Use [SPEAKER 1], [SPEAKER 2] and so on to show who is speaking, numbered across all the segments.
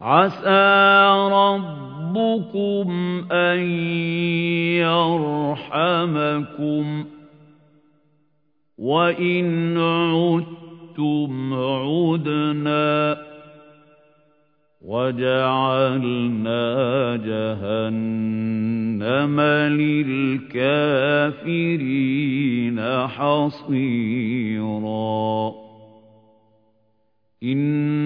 [SPEAKER 1] عَسَىٰ رَبُّكُمْ أَن يَرْحَمَكُمْ ۚ وَإِنْ عُدتُّمْ عُدْنَا ۘ وَجَعَلْنَا جَهَنَّمَ لِلْكَافِرِينَ حَصِيرًا إِنَّ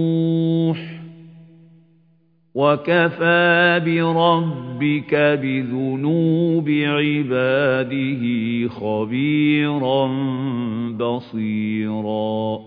[SPEAKER 1] وَكَفَىٰ بِرَبِّكَ بِذُنُوبِ عِبَادِهِ خَبِيرًا بَصِيرًا